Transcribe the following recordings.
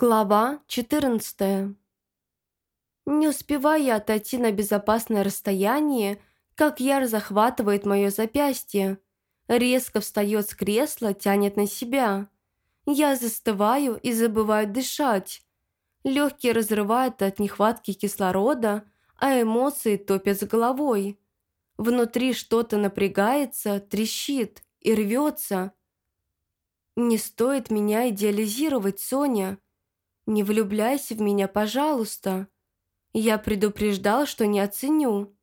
Глава 14 Не успеваю я отойти на безопасное расстояние, как Яр захватывает мое запястье. Резко встает с кресла, тянет на себя. Я застываю и забываю дышать. Легкие разрывают от нехватки кислорода, а эмоции топят с головой. Внутри что-то напрягается, трещит и рвется. Не стоит меня идеализировать, Соня. Не влюбляйся в меня, пожалуйста. Я предупреждал, что не оценю.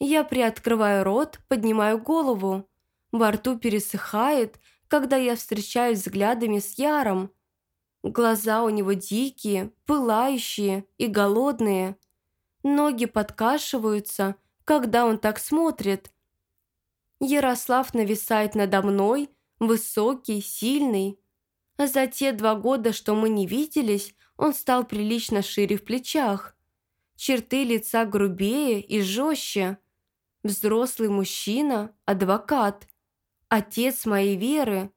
Я приоткрываю рот, поднимаю голову. Во рту пересыхает, когда я встречаюсь взглядами с Яром. Глаза у него дикие, пылающие и голодные. Ноги подкашиваются, когда он так смотрит. Ярослав нависает надо мной, высокий, сильный, за те два года, что мы не виделись, он стал прилично шире в плечах. Черты лица грубее и жестче. Взрослый мужчина, адвокат. Отец моей Веры,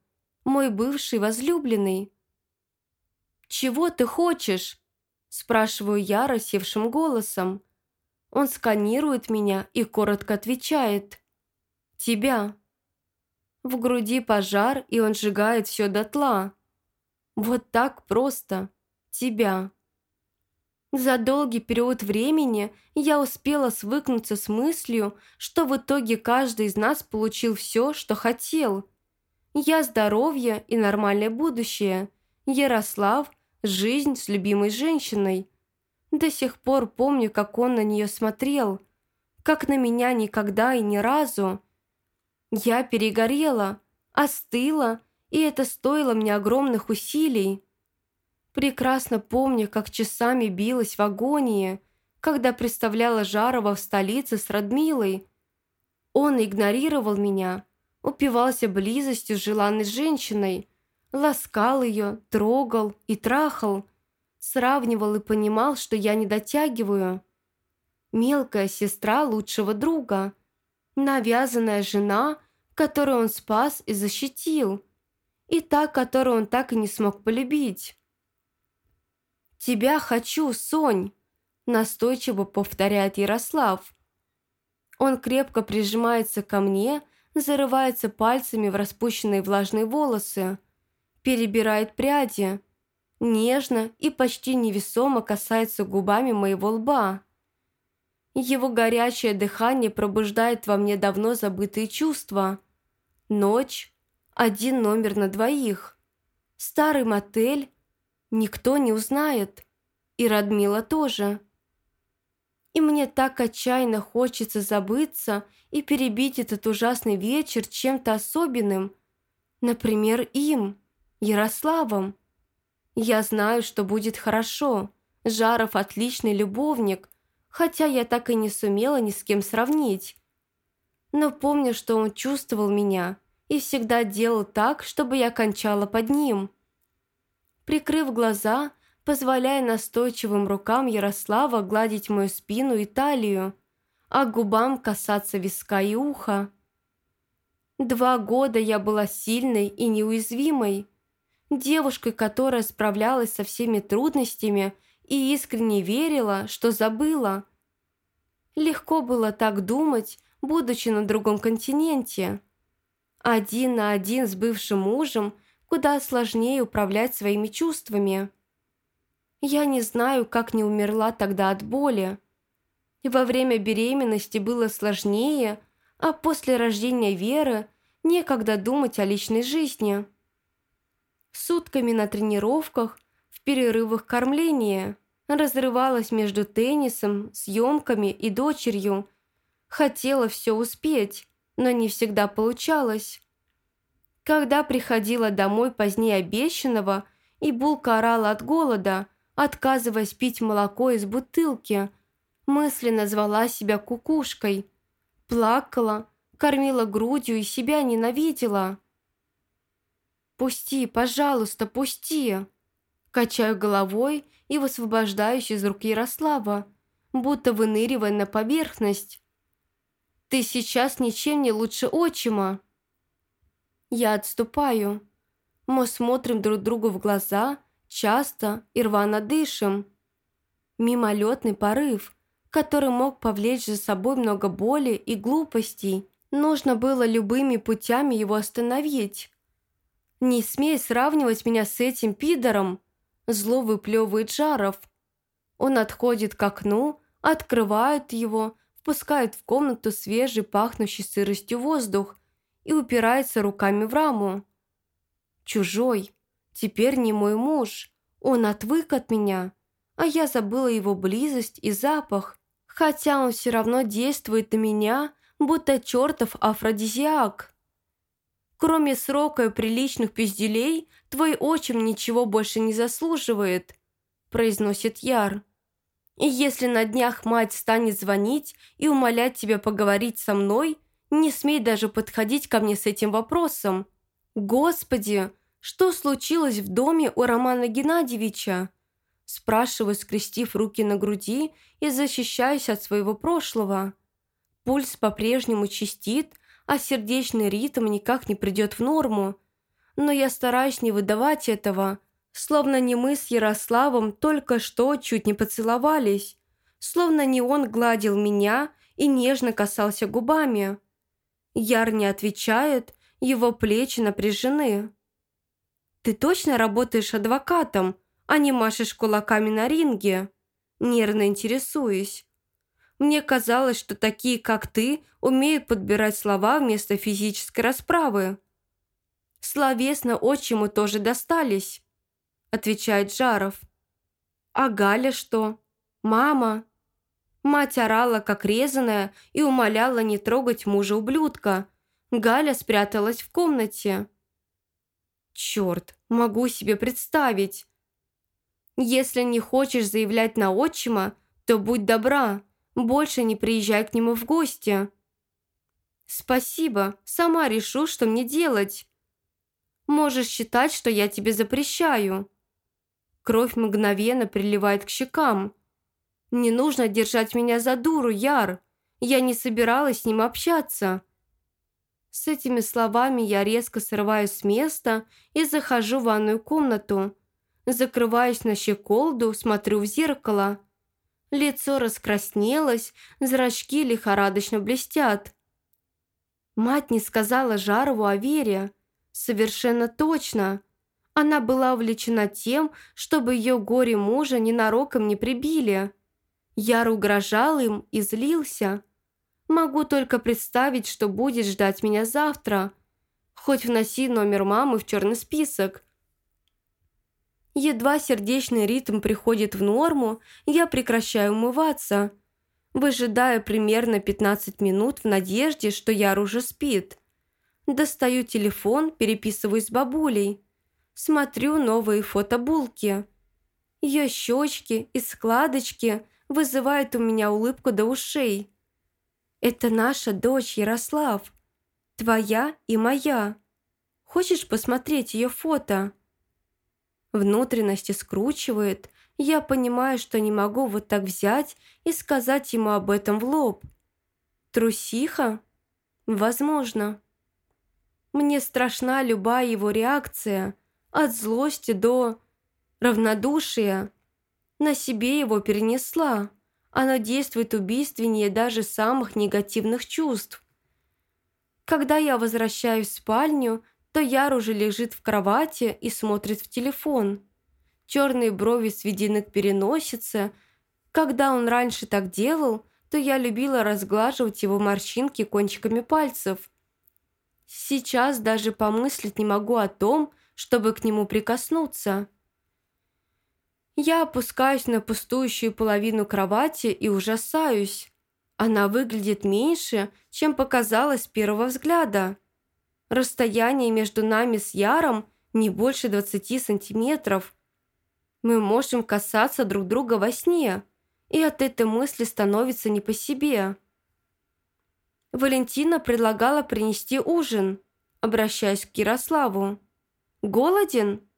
мой бывший возлюбленный. «Чего ты хочешь?» – спрашиваю я рассевшим голосом. Он сканирует меня и коротко отвечает. «Тебя». В груди пожар, и он сжигает все дотла. Вот так просто. Тебя. За долгий период времени я успела свыкнуться с мыслью, что в итоге каждый из нас получил все, что хотел. Я здоровье и нормальное будущее. Ярослав – жизнь с любимой женщиной. До сих пор помню, как он на нее смотрел. Как на меня никогда и ни разу. Я перегорела, остыла и это стоило мне огромных усилий. Прекрасно помню, как часами билась в агонии, когда представляла Жарова в столице с Радмилой. Он игнорировал меня, упивался близостью с желанной женщиной, ласкал ее, трогал и трахал, сравнивал и понимал, что я не дотягиваю. Мелкая сестра лучшего друга, навязанная жена, которую он спас и защитил – и та, которую он так и не смог полюбить. «Тебя хочу, Сонь!» – настойчиво повторяет Ярослав. Он крепко прижимается ко мне, зарывается пальцами в распущенные влажные волосы, перебирает пряди, нежно и почти невесомо касается губами моего лба. Его горячее дыхание пробуждает во мне давно забытые чувства. Ночь, один номер на двоих. Старый мотель. Никто не узнает. И Радмила тоже. И мне так отчаянно хочется забыться и перебить этот ужасный вечер чем-то особенным. Например, им, Ярославом. Я знаю, что будет хорошо. Жаров отличный любовник, хотя я так и не сумела ни с кем сравнить. Но помню, что он чувствовал меня – и всегда делал так, чтобы я кончала под ним. Прикрыв глаза, позволяя настойчивым рукам Ярослава гладить мою спину и талию, а губам касаться виска и уха. Два года я была сильной и неуязвимой, девушкой, которая справлялась со всеми трудностями и искренне верила, что забыла. Легко было так думать, будучи на другом континенте. Один на один с бывшим мужем куда сложнее управлять своими чувствами. Я не знаю, как не умерла тогда от боли. Во время беременности было сложнее, а после рождения Веры некогда думать о личной жизни. Сутками на тренировках, в перерывах кормления, разрывалась между теннисом, съемками и дочерью. Хотела все успеть, но не всегда получалось. Когда приходила домой позднее обещанного, и булка орала от голода, отказываясь пить молоко из бутылки, мысленно звала себя кукушкой. Плакала, кормила грудью и себя ненавидела. «Пусти, пожалуйста, пусти!» Качаю головой и высвобождаюсь из рук Ярослава, будто выныривая на поверхность. Ты сейчас ничем не лучше отчима». Я отступаю. Мы смотрим друг другу в глаза, часто и рвано дышим. Мимолетный порыв, который мог повлечь за собой много боли и глупостей. Нужно было любыми путями его остановить. «Не смей сравнивать меня с этим пидором!» Зло выплевывает Жаров. Он отходит к окну, открывает его, впускает в комнату свежий, пахнущий сыростью воздух и упирается руками в раму. Чужой, теперь не мой муж, он отвык от меня, а я забыла его близость и запах, хотя он все равно действует на меня, будто чертов афродизиак. Кроме срока и приличных пизделей, твой отчим ничего больше не заслуживает», – произносит Яр. «И если на днях мать станет звонить и умолять тебя поговорить со мной, не смей даже подходить ко мне с этим вопросом. Господи, что случилось в доме у Романа Геннадьевича?» Спрашиваю, скрестив руки на груди и защищаюсь от своего прошлого. Пульс по-прежнему чистит, а сердечный ритм никак не придет в норму. Но я стараюсь не выдавать этого, словно не мы с Ярославом только что чуть не поцеловались, словно не он гладил меня и нежно касался губами. Яр не отвечает, его плечи напряжены. «Ты точно работаешь адвокатом, а не машешь кулаками на ринге?» Нервно интересуюсь. Мне казалось, что такие, как ты, умеют подбирать слова вместо физической расправы. Словесно отчиму тоже достались, отвечает Жаров. А Галя что? Мама? Мать орала, как резаная, и умоляла не трогать мужа-ублюдка. Галя спряталась в комнате. Черт, могу себе представить. Если не хочешь заявлять на отчима, то будь добра, больше не приезжай к нему в гости. Спасибо, сама решу, что мне делать. Можешь считать, что я тебе запрещаю. Кровь мгновенно приливает к щекам. Не нужно держать меня за дуру, Яр. Я не собиралась с ним общаться. С этими словами я резко срываюсь с места и захожу в ванную комнату. Закрываюсь на щеколду, смотрю в зеркало. Лицо раскраснелось, зрачки лихорадочно блестят. Мать не сказала Жарову о Вере. Совершенно точно. Она была увлечена тем, чтобы ее горе мужа ненароком не прибили. Яр угрожал им и злился. Могу только представить, что будет ждать меня завтра. Хоть вноси номер мамы в черный список – Едва сердечный ритм приходит в норму, я прекращаю умываться, выжидая примерно 15 минут в надежде, что Яр уже спит. Достаю телефон, переписываюсь с бабулей. Смотрю новые фотобулки. Ее щечки и складочки вызывают у меня улыбку до ушей. Это наша дочь Ярослав. Твоя и моя. Хочешь посмотреть ее фото?» Внутренности скручивает. Я понимаю, что не могу вот так взять и сказать ему об этом в лоб. Трусиха? Возможно. Мне страшна любая его реакция. От злости до равнодушия. На себе его перенесла. Она действует убийственнее даже самых негативных чувств. Когда я возвращаюсь в спальню, то Яр уже лежит в кровати и смотрит в телефон. Черные брови сведены к переносице. Когда он раньше так делал, то я любила разглаживать его морщинки кончиками пальцев. Сейчас даже помыслить не могу о том, чтобы к нему прикоснуться. Я опускаюсь на пустующую половину кровати и ужасаюсь. Она выглядит меньше, чем показалось с первого взгляда. Расстояние между нами с Яром не больше 20 сантиметров. Мы можем касаться друг друга во сне, и от этой мысли становится не по себе. Валентина предлагала принести ужин, обращаясь к Ярославу. «Голоден?»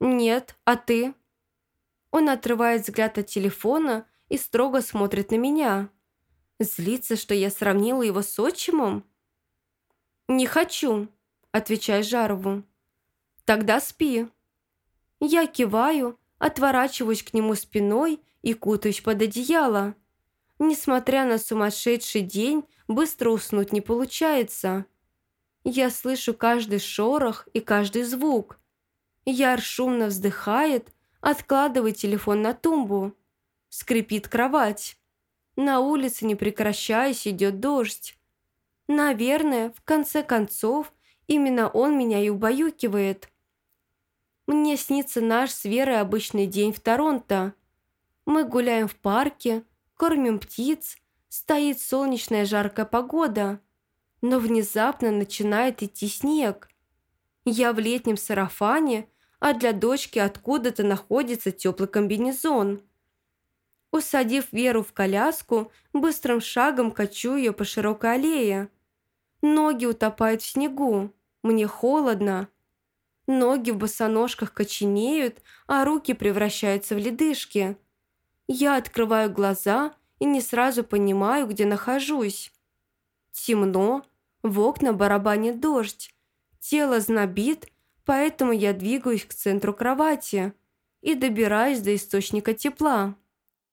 «Нет, а ты?» Он отрывает взгляд от телефона и строго смотрит на меня. Злится, что я сравнила его с отчимом? «Не хочу», – отвечай Жарову. «Тогда спи». Я киваю, отворачиваюсь к нему спиной и кутаюсь под одеяло. Несмотря на сумасшедший день, быстро уснуть не получается. Я слышу каждый шорох и каждый звук. Яр шумно вздыхает, откладывает телефон на тумбу. Скрипит кровать. На улице, не прекращаясь, идет дождь. Наверное, в конце концов, именно он меня и убаюкивает. Мне снится наш с Верой обычный день в Торонто. Мы гуляем в парке, кормим птиц, стоит солнечная жаркая погода. Но внезапно начинает идти снег. Я в летнем сарафане, а для дочки откуда-то находится теплый комбинезон. Усадив Веру в коляску, быстрым шагом качу ее по широкой аллее. Ноги утопают в снегу. Мне холодно. Ноги в босоножках коченеют, а руки превращаются в ледышки. Я открываю глаза и не сразу понимаю, где нахожусь. Темно, в окна барабанит дождь. Тело знобит, поэтому я двигаюсь к центру кровати и добираюсь до источника тепла.